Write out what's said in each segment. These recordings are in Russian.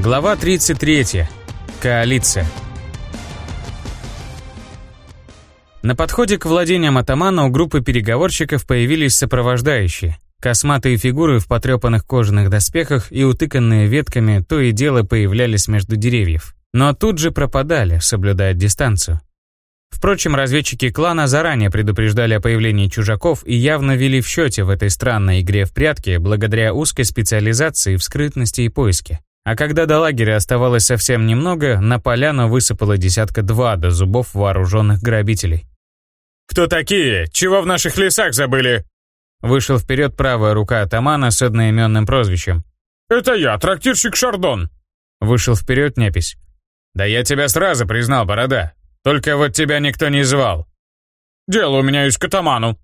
Глава 33. Коалиция. На подходе к владениям атамана у группы переговорщиков появились сопровождающие. Косматые фигуры в потрепанных кожаных доспехах и утыканные ветками то и дело появлялись между деревьев. Но тут же пропадали, соблюдая дистанцию. Впрочем, разведчики клана заранее предупреждали о появлении чужаков и явно вели в счете в этой странной игре в прятки благодаря узкой специализации в скрытности и поиске. А когда до лагеря оставалось совсем немного, на поляну высыпало десятка-два до зубов вооруженных грабителей. «Кто такие? Чего в наших лесах забыли?» Вышел вперед правая рука атамана с одноименным прозвищем. «Это я, трактирщик Шардон!» Вышел вперед непись. «Да я тебя сразу признал, борода. Только вот тебя никто не звал. Дело у меня есть к атаману.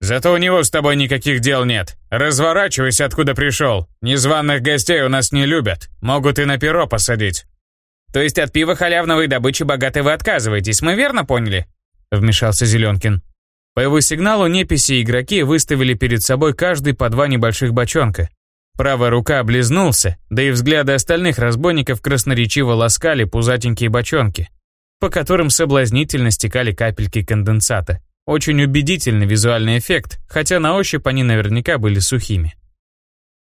Зато у него с тобой никаких дел нет. Разворачивайся, откуда пришел. Незваных гостей у нас не любят. Могут и на перо посадить. То есть от пива халявного и добычи богатой вы отказываетесь, мы верно поняли? Вмешался Зеленкин. По его сигналу неписи игроки выставили перед собой каждый по два небольших бочонка. Правая рука облизнулся, да и взгляды остальных разбойников красноречиво ласкали пузатенькие бочонки, по которым соблазнительно стекали капельки конденсата. Очень убедительный визуальный эффект, хотя на ощупь они наверняка были сухими.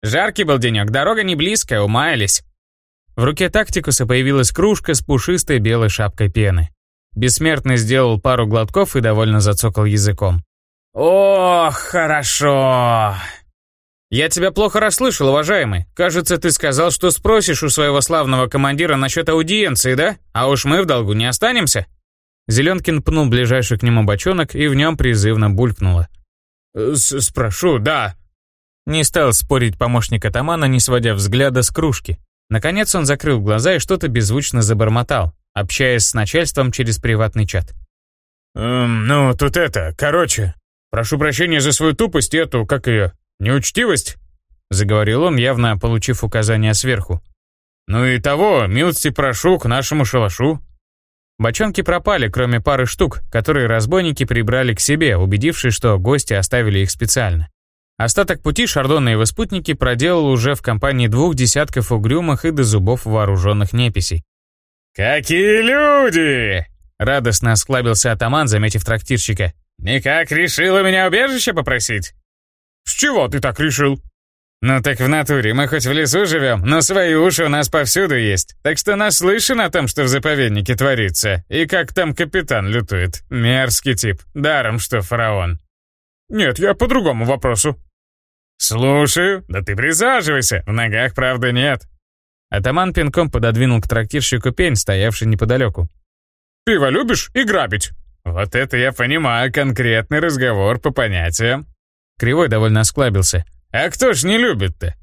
Жаркий был денек, дорога не близкая, умаялись. В руке тактикуса появилась кружка с пушистой белой шапкой пены. Бессмертный сделал пару глотков и довольно зацокал языком. «Ох, хорошо!» «Я тебя плохо расслышал, уважаемый. Кажется, ты сказал, что спросишь у своего славного командира насчет аудиенции, да? А уж мы в долгу не останемся?» Зеленкин пнул ближайший к нему бочонок и в нем призывно булькнуло. «Спрошу, да». Не стал спорить помощник атамана, не сводя взгляда с кружки. Наконец он закрыл глаза и что-то беззвучно забормотал, общаясь с начальством через приватный чат. «Эм, ну, тут это, короче, прошу прощения за свою тупость эту, как ее, неучтивость?» Заговорил он, явно получив указание сверху. «Ну и того, милости прошу к нашему шалашу. Бочонки пропали, кроме пары штук, которые разбойники прибрали к себе, убедившись, что гости оставили их специально. Остаток пути Шардон и его спутники проделал уже в компании двух десятков угрюмых и до зубов вооруженных неписей. «Какие люди!» Радостно осклабился атаман, заметив трактирщика. «Никак решил у меня убежище попросить?» «С чего ты так решил?» «Ну так в натуре, мы хоть в лесу живем, но свои уши у нас повсюду есть. Так что наслышан о том, что в заповеднике творится. И как там капитан лютует. Мерзкий тип. Даром, что фараон». «Нет, я по другому вопросу». «Слушаю. Да ты присаживайся. В ногах, правда, нет». Атаман пинком пододвинул к трактирщику пень, стоявший неподалеку. «Пиво любишь и грабить?» «Вот это я понимаю, конкретный разговор по понятиям». Кривой довольно осклабился. А кто ж не любит-то?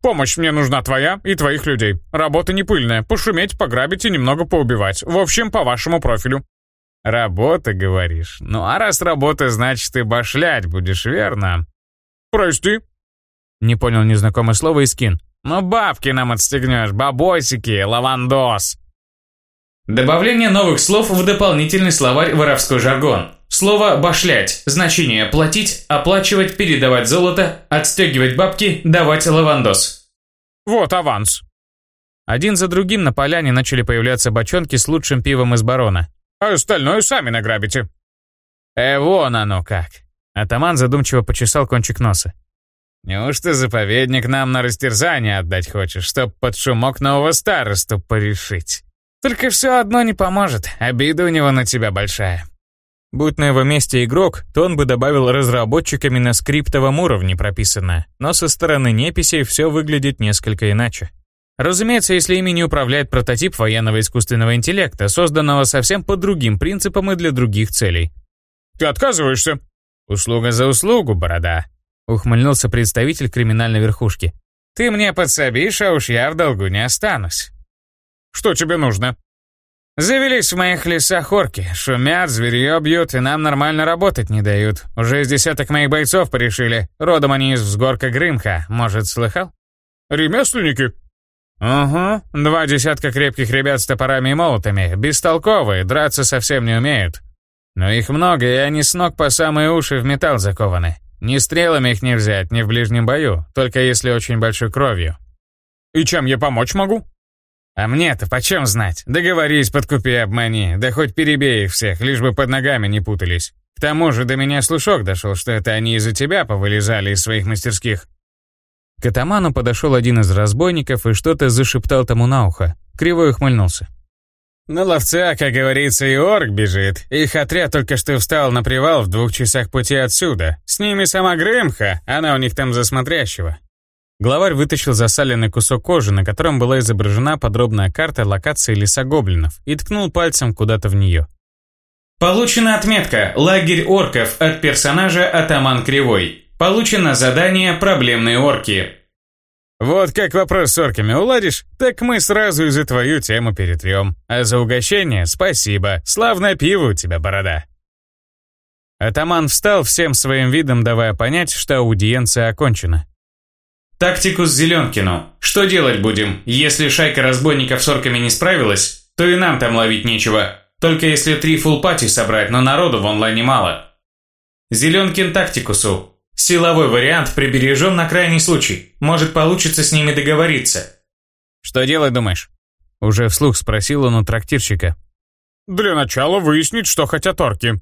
Помощь мне нужна твоя и твоих людей. Работа не пыльная. Пошуметь, пограбить и немного поубивать. В общем, по вашему профилю. Работа, говоришь? Ну а раз работа, значит ты башлять будешь, верно? Прости. Не понял незнакомое слово и скин. Ну бабки нам отстегнешь, бабосики, лавандос. Добавление новых слов в дополнительный словарь воровской жаргон. Слово «башлять» – значение «платить», «оплачивать», «передавать золото», «отстегивать бабки», «давать лавандос». Вот аванс. Один за другим на поляне начали появляться бочонки с лучшим пивом из барона. А остальное сами награбите. Э, вон оно как. Атаман задумчиво почесал кончик носа. Неужто заповедник нам на растерзание отдать хочешь, чтоб под шумок нового старосту порешить? Только все одно не поможет, обида у него на тебя большая. Будь на его месте игрок, то он бы добавил разработчиками на скриптовом уровне прописанное, но со стороны неписей все выглядит несколько иначе. Разумеется, если ими не управляет прототип военного искусственного интеллекта, созданного совсем по другим принципам и для других целей. «Ты отказываешься?» «Услуга за услугу, борода», — ухмыльнулся представитель криминальной верхушки. «Ты мне подсобишь, а уж я в долгу не останусь». «Что тебе нужно?» Завелись в моих лесах орки, шумят, зверье бьют и нам нормально работать не дают. Уже из десяток моих бойцов порешили. Родом они из взгорка Грымха, может, слыхал? Ремесленники? Угу, два десятка крепких ребят с топорами и молотами, бестолковые, драться совсем не умеют. Но их много, и они с ног по самые уши в металл закованы. Ни стрелами их не взять, ни в ближнем бою, только если очень большой кровью. И чем я помочь могу? А мне-то почем знать? Договорись, подкупи, обмани, да хоть перебей их всех, лишь бы под ногами не путались. К тому же до меня слушок дошел, что это они из-за тебя повылезали из своих мастерских. К атаману подошел один из разбойников и что-то зашептал тому на ухо. Криво ухмыльнулся. На ловца, как говорится, и орк бежит. Их отряд только что встал на привал в двух часах пути отсюда. С ними сама Грымха, она у них там за смотрящего. Главарь вытащил засаленный кусок кожи, на котором была изображена подробная карта локации леса гоблинов, и ткнул пальцем куда-то в нее. Получена отметка «Лагерь орков» от персонажа Атаман Кривой. Получено задание «Проблемные орки». Вот как вопрос с орками уладишь, так мы сразу и за твою тему перетрем. А за угощение спасибо. Славное пиво у тебя, борода. Атаман встал всем своим видом, давая понять, что аудиенция окончена. Тактикус Зеленкину. Что делать будем? Если шайка разбойников с орками не справилась, то и нам там ловить нечего. Только если три фулпати собрать, но народу в онлайне мало. Зеленкин Тактикусу. Силовой вариант прибережем на крайний случай. Может получится с ними договориться. Что делать, думаешь? Уже вслух спросил он у трактирщика. Для начала выяснить, что хотят орки.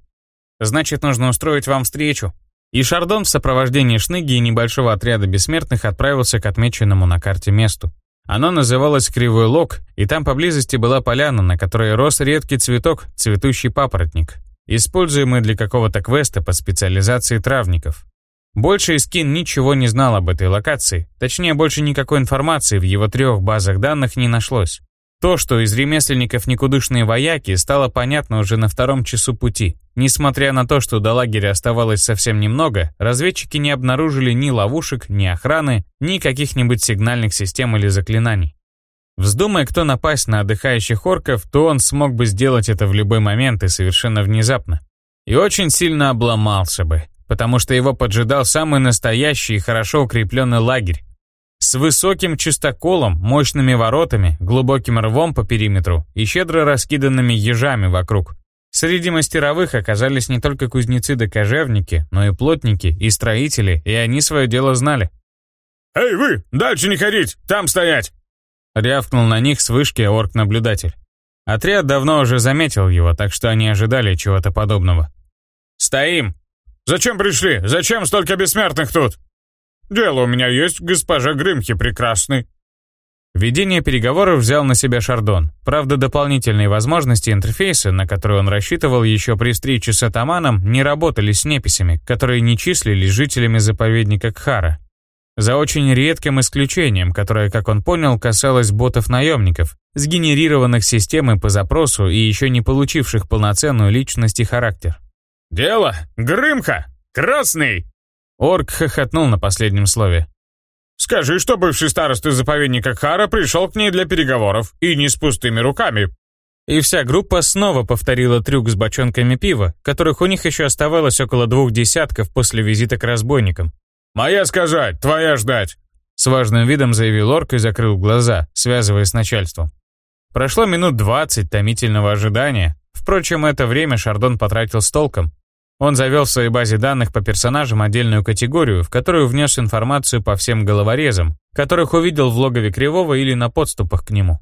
Значит, нужно устроить вам встречу. И Шардон в сопровождении Шныги и небольшого отряда бессмертных отправился к отмеченному на карте месту. Оно называлось Кривой Лог, и там поблизости была поляна, на которой рос редкий цветок, цветущий папоротник, используемый для какого-то квеста по специализации травников. Больше Искин ничего не знал об этой локации, точнее, больше никакой информации в его трех базах данных не нашлось. То, что из ремесленников никудышные вояки, стало понятно уже на втором часу пути. Несмотря на то, что до лагеря оставалось совсем немного, разведчики не обнаружили ни ловушек, ни охраны, ни каких-нибудь сигнальных систем или заклинаний. Вздумая кто напасть на отдыхающих орков, то он смог бы сделать это в любой момент и совершенно внезапно. И очень сильно обломался бы, потому что его поджидал самый настоящий и хорошо укрепленный лагерь, с высоким чистоколом, мощными воротами, глубоким рвом по периметру и щедро раскиданными ежами вокруг. Среди мастеровых оказались не только кузнецы да кожевники, но и плотники, и строители, и они свое дело знали. «Эй вы, дальше не ходить, там стоять!» Рявкнул на них с вышки орк-наблюдатель. Отряд давно уже заметил его, так что они ожидали чего-то подобного. «Стоим!» «Зачем пришли? Зачем столько бессмертных тут?» Дело у меня есть, госпожа Грымхи прекрасный». Ведение переговоров взял на себя Шардон. Правда, дополнительные возможности интерфейса, на которые он рассчитывал еще при встрече с атаманом, не работали с неписями, которые не числились жителями заповедника Кхара. За очень редким исключением, которое, как он понял, касалось ботов-наемников, сгенерированных системой по запросу и еще не получивших полноценную личность и характер. «Дело! Грымха! Красный!» Орк хохотнул на последнем слове. «Скажи, что бывший староста заповедника Хара пришел к ней для переговоров, и не с пустыми руками». И вся группа снова повторила трюк с бочонками пива, которых у них еще оставалось около двух десятков после визита к разбойникам. «Моя сказать, твоя ждать!» С важным видом заявил Орк и закрыл глаза, связываясь с начальством. Прошло минут двадцать томительного ожидания. Впрочем, это время Шардон потратил с толком, он завел в своей базе данных по персонажам отдельную категорию, в которую внес информацию по всем головорезам, которых увидел в логове Кривого или на подступах к нему.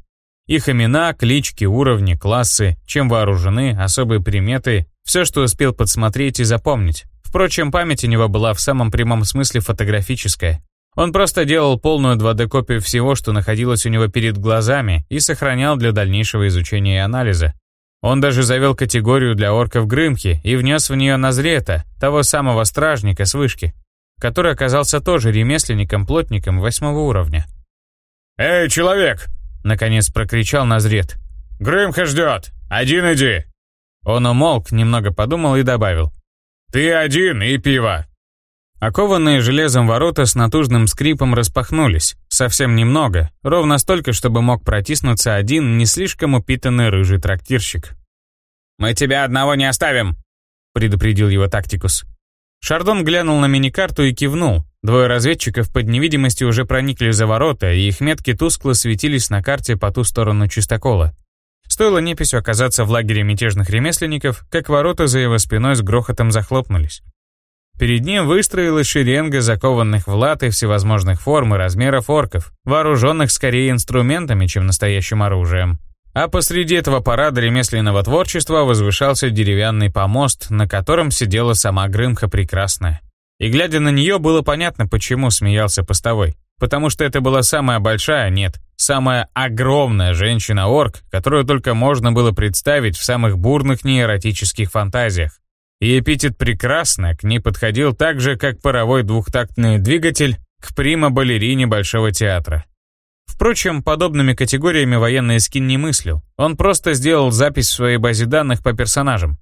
Их имена, клички, уровни, классы, чем вооружены, особые приметы, все, что успел подсмотреть и запомнить. Впрочем, память у него была в самом прямом смысле фотографическая. Он просто делал полную 2D-копию всего, что находилось у него перед глазами, и сохранял для дальнейшего изучения и анализа. Он даже завел категорию для орков Грымхи и внес в нее Назрета, того самого стражника с вышки, который оказался тоже ремесленником-плотником восьмого уровня. «Эй, человек!» — наконец прокричал Назрет. «Грымха ждет! Один иди!» Он умолк, немного подумал и добавил. «Ты один и пиво!» Окованные железом ворота с натужным скрипом распахнулись. Совсем немного, ровно столько, чтобы мог протиснуться один не слишком упитанный рыжий трактирщик. «Мы тебя одного не оставим!» — предупредил его тактикус. Шардон глянул на миникарту и кивнул. Двое разведчиков под невидимостью уже проникли за ворота, и их метки тускло светились на карте по ту сторону чистокола. Стоило неписью оказаться в лагере мятежных ремесленников, как ворота за его спиной с грохотом захлопнулись. Перед ним выстроилась шеренга закованных в латы всевозможных форм и размеров орков, вооруженных скорее инструментами, чем настоящим оружием. А посреди этого парада ремесленного творчества возвышался деревянный помост, на котором сидела сама Грымха Прекрасная. И глядя на нее, было понятно, почему смеялся постовой. Потому что это была самая большая, нет, самая огромная женщина-орк, которую только можно было представить в самых бурных неэротических фантазиях. И эпитет «прекрасно» к ней подходил так же, как паровой двухтактный двигатель к прима-балерине Большого театра. Впрочем, подобными категориями военный скин не мыслил. Он просто сделал запись в своей базе данных по персонажам.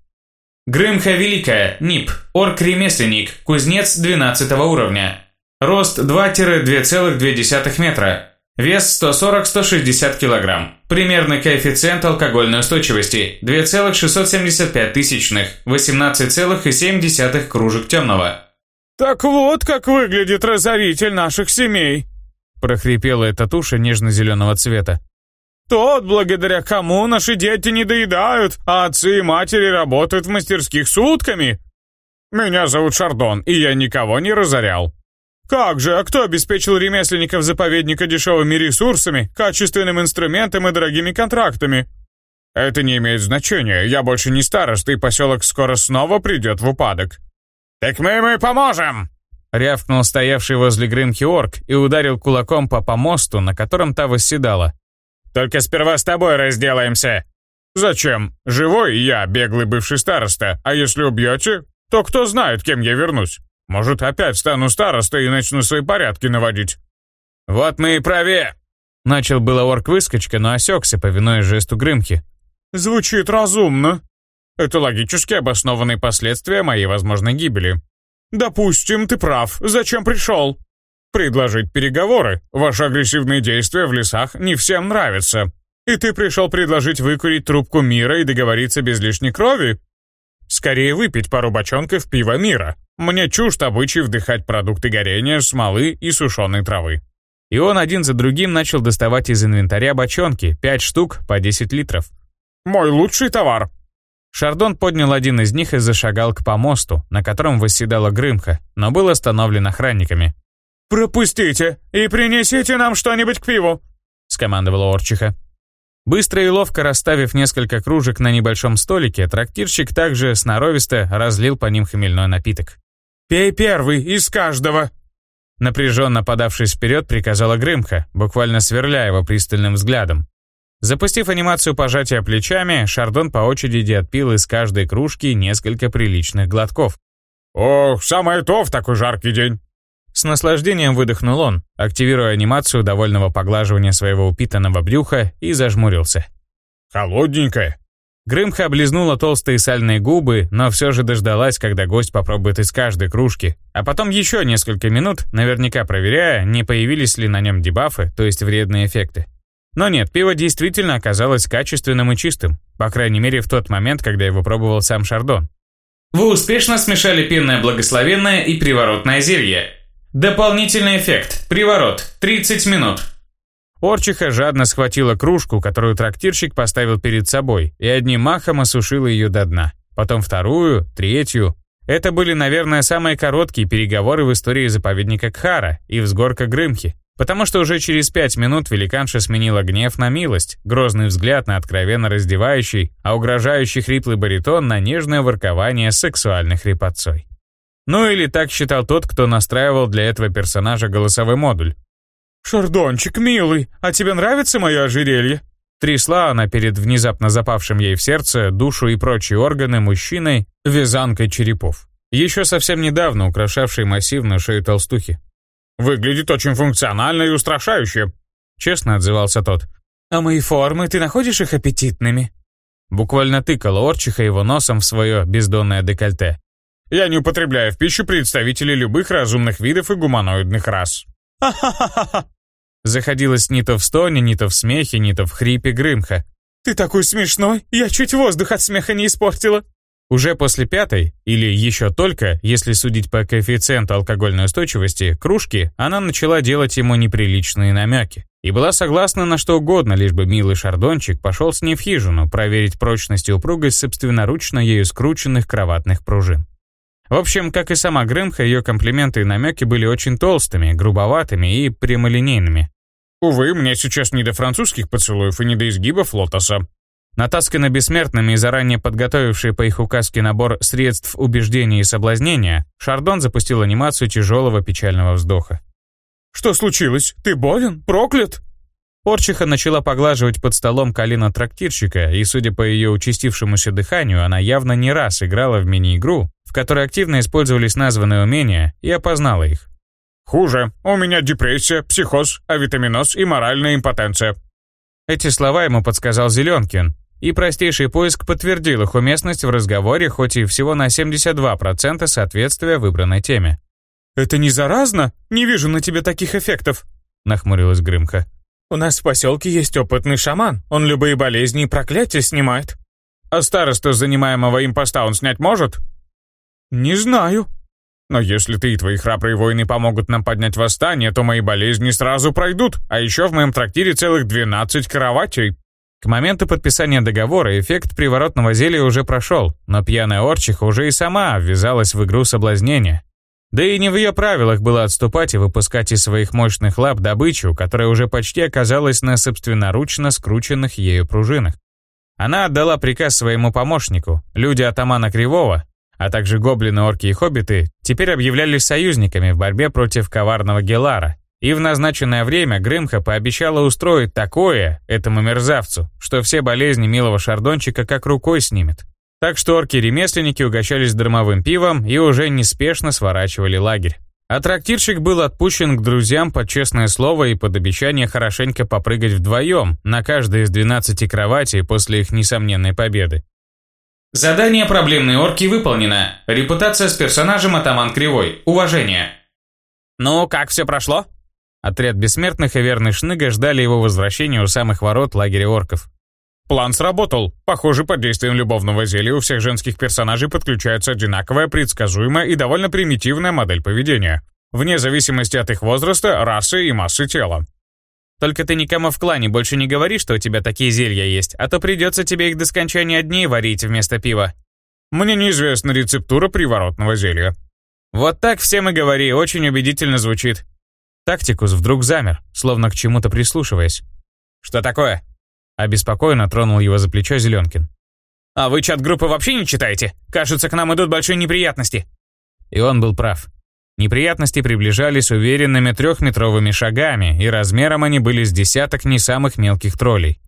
Грымха Великая, НИП, орк-ремесленник, кузнец 12 уровня. Рост 2-2,2 метра. Вес 140-160 кг. Примерный коэффициент алкогольной устойчивости 2,675 тысячных, 18,7 кружек темного. «Так вот, как выглядит разоритель наших семей!» прохрипела эта туша нежно-зеленого цвета. «Тот, благодаря кому наши дети не доедают, а отцы и матери работают в мастерских сутками!» «Меня зовут Шардон, и я никого не разорял!» Как же, а кто обеспечил ремесленников заповедника дешевыми ресурсами, качественным инструментом и дорогими контрактами? Это не имеет значения, я больше не староста, и поселок скоро снова придет в упадок. Так мы ему и поможем! Рявкнул стоявший возле Грымхи орк и ударил кулаком по помосту, на котором та восседала. «Только сперва с тобой разделаемся!» «Зачем? Живой я, беглый бывший староста, а если убьете, то кто знает, кем я вернусь?» Может, опять стану старостой и начну свои порядки наводить. Вот мы и правее. Начал было орк-выскочка, но осекся, повинуясь жесту Грымхи. Звучит разумно. Это логически обоснованные последствия моей возможной гибели. Допустим, ты прав. Зачем пришел? Предложить переговоры. Ваши агрессивные действия в лесах не всем нравятся. И ты пришел предложить выкурить трубку мира и договориться без лишней крови? Скорее выпить пару бочонков пива мира. Мне чужд обычай вдыхать продукты горения, смолы и сушеной травы. И он один за другим начал доставать из инвентаря бочонки, пять штук по 10 литров. «Мой лучший товар!» Шардон поднял один из них и зашагал к помосту, на котором восседала Грымха, но был остановлен охранниками. «Пропустите и принесите нам что-нибудь к пиву!» — скомандовала Орчиха. Быстро и ловко расставив несколько кружек на небольшом столике, трактирщик также сноровисто разлил по ним хмельной напиток. «Пей первый, из каждого!» Напряженно подавшись вперед, приказала Грымха, буквально сверляя его пристальным взглядом. Запустив анимацию пожатия плечами, Шардон по очереди отпил из каждой кружки несколько приличных глотков. «Ох, самое то в такой жаркий день!» С наслаждением выдохнул он, активируя анимацию довольного поглаживания своего упитанного брюха и зажмурился. «Холодненькое!» Грымха облизнула толстые сальные губы, но все же дождалась, когда гость попробует из каждой кружки, а потом еще несколько минут, наверняка проверяя, не появились ли на нем дебафы, то есть вредные эффекты. Но нет, пиво действительно оказалось качественным и чистым, по крайней мере в тот момент, когда его пробовал сам Шардон. Вы успешно смешали пенное благословенное и приворотное зелье. Дополнительный эффект. Приворот. 30 минут. Орчиха жадно схватила кружку, которую трактирщик поставил перед собой, и одним махом осушила ее до дна. Потом вторую, третью. Это были, наверное, самые короткие переговоры в истории заповедника Кхара и взгорка Грымхи, потому что уже через пять минут великанша сменила гнев на милость, грозный взгляд на откровенно раздевающий, а угрожающий хриплый баритон на нежное воркование сексуальной хрипотцой. Ну или так считал тот, кто настраивал для этого персонажа голосовой модуль. «Шардончик, милый, а тебе нравится мое ожерелье?» Трясла она перед внезапно запавшим ей в сердце душу и прочие органы мужчиной вязанкой черепов, еще совсем недавно украшавшей массивную шею толстухи. «Выглядит очень функционально и устрашающе», — честно отзывался тот. «А мои формы, ты находишь их аппетитными?» Буквально тыкала Орчиха его носом в свое бездонное декольте. «Я не употребляю в пищу представителей любых разумных видов и гуманоидных рас». «Ха-ха-ха-ха!» Заходилась ни то в стоне, ни то в смехе, ни то в хрипе Грымха. «Ты такой смешной! Я чуть воздух от смеха не испортила!» Уже после пятой, или еще только, если судить по коэффициенту алкогольной устойчивости, кружки, она начала делать ему неприличные намеки. И была согласна на что угодно, лишь бы милый шардончик пошел с ней в хижину проверить прочность и упругость собственноручно ею скрученных кроватных пружин. В общем, как и сама Грымха, ее комплименты и намеки были очень толстыми, грубоватыми и прямолинейными. «Увы, мне сейчас не до французских поцелуев и не до изгибов лотоса». Натасканный бессмертными и заранее подготовивший по их указке набор средств убеждения и соблазнения, Шардон запустил анимацию тяжелого печального вздоха. «Что случилось? Ты болен? Проклят?» Порчиха начала поглаживать под столом колено трактирщика, и, судя по ее участившемуся дыханию, она явно не раз играла в мини-игру, в которой активно использовались названные умения, и опознала их. «Хуже. У меня депрессия, психоз, авитаминоз и моральная импотенция». Эти слова ему подсказал Зеленкин, и простейший поиск подтвердил их уместность в разговоре, хоть и всего на 72% соответствия выбранной теме. «Это не заразно? Не вижу на тебе таких эффектов», — нахмурилась Грымка. У нас в поселке есть опытный шаман. Он любые болезни и проклятия снимает. А старосту занимаемого им поста он снять может? Не знаю. Но если ты и твои храбрые воины помогут нам поднять восстание, то мои болезни сразу пройдут, а еще в моем трактире целых 12 кроватей. К моменту подписания договора эффект приворотного зелья уже прошел, но пьяная Орчиха уже и сама ввязалась в игру соблазнения. Да и не в ее правилах было отступать и выпускать из своих мощных лап добычу, которая уже почти оказалась на собственноручно скрученных ею пружинах. Она отдала приказ своему помощнику, люди атамана Кривого, а также гоблины, орки и хоббиты, теперь объявлялись союзниками в борьбе против коварного Гелара. И в назначенное время Грымха пообещала устроить такое этому мерзавцу, что все болезни милого шардончика как рукой снимет. Так что орки-ремесленники угощались дымовым пивом и уже неспешно сворачивали лагерь. А трактирщик был отпущен к друзьям под честное слово и под обещание хорошенько попрыгать вдвоем на каждой из 12 кроватей после их несомненной победы. Задание «Проблемные орки» выполнено. Репутация с персонажем Атаман Кривой. Уважение. «Ну, как все прошло?» Отряд бессмертных и верный Шныга ждали его возвращения у самых ворот лагеря орков. План сработал. Похоже, под действием любовного зелья у всех женских персонажей подключается одинаковая, предсказуемая и довольно примитивная модель поведения. Вне зависимости от их возраста, расы и массы тела. Только ты никому в клане больше не говори, что у тебя такие зелья есть, а то придется тебе их до скончания дней варить вместо пива. Мне неизвестна рецептура приворотного зелья. Вот так всем и говори, очень убедительно звучит. Тактикус вдруг замер, словно к чему-то прислушиваясь. Что такое? Обеспокоенно тронул его за плечо Зеленкин. «А вы чат-группы вообще не читаете? Кажется, к нам идут большие неприятности». И он был прав. Неприятности приближались уверенными трехметровыми шагами, и размером они были с десяток не самых мелких троллей.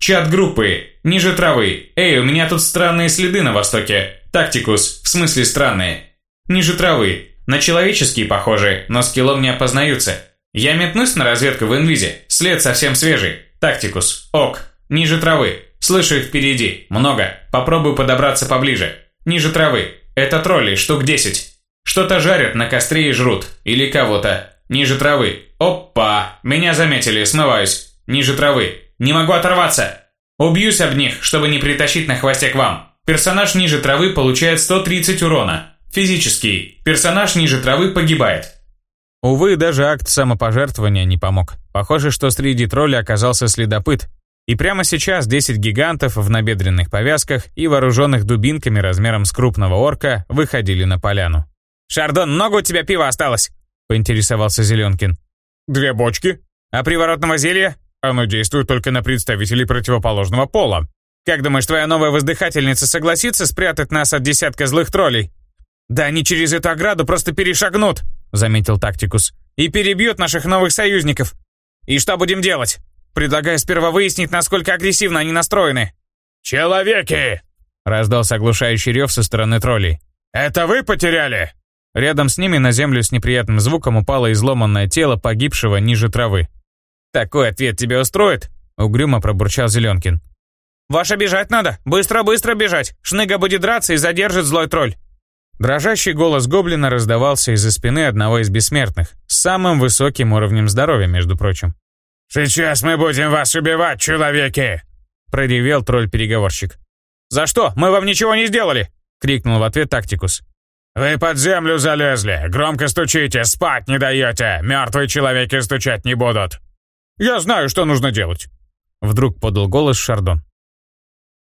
Чат группы. Ниже травы. Эй, у меня тут странные следы на востоке. Тактикус. В смысле странные. Ниже травы. На человеческие похожи, но скиллом не опознаются. Я метнусь на разведку в инвизе. След совсем свежий. Тактикус. Ок. Ниже травы. Слышу их впереди. Много. Попробую подобраться поближе. Ниже травы. Это тролли, штук 10. Что-то жарят на костре и жрут. Или кого-то. Ниже травы. Опа! Меня заметили, смываюсь. Ниже травы. Не могу оторваться. Убьюсь об них, чтобы не притащить на хвосте к вам. Персонаж ниже травы получает 130 урона. Физический. Персонаж ниже травы погибает. Увы, даже акт самопожертвования не помог. Похоже, что среди троллей оказался следопыт. И прямо сейчас 10 гигантов в набедренных повязках и вооруженных дубинками размером с крупного орка выходили на поляну. «Шардон, много у тебя пива осталось?» — поинтересовался Зеленкин. «Две бочки». «А приворотного зелья?» «Оно действует только на представителей противоположного пола». «Как думаешь, твоя новая воздыхательница согласится спрятать нас от десятка злых троллей?» «Да они через эту ограду просто перешагнут!» Заметил Тактикус. «И перебьют наших новых союзников. И что будем делать? Предлагаю сперва выяснить, насколько агрессивно они настроены». «Человеки!» раздался оглушающий рев со стороны троллей. «Это вы потеряли?» Рядом с ними на землю с неприятным звуком упало изломанное тело погибшего ниже травы. «Такой ответ тебя устроит?» — угрюмо пробурчал Зеленкин. «Ваша бежать надо! Быстро-быстро бежать! Шныга будет драться и задержит злой тролль!» Дрожащий голос гоблина раздавался из-за спины одного из бессмертных, с самым высоким уровнем здоровья, между прочим. «Сейчас мы будем вас убивать, человеки!» проревел тролль-переговорщик. «За что? Мы вам ничего не сделали!» крикнул в ответ Тактикус. «Вы под землю залезли, громко стучите, спать не даете, мертвые человеки стучать не будут!» «Я знаю, что нужно делать!» Вдруг подал голос Шардон.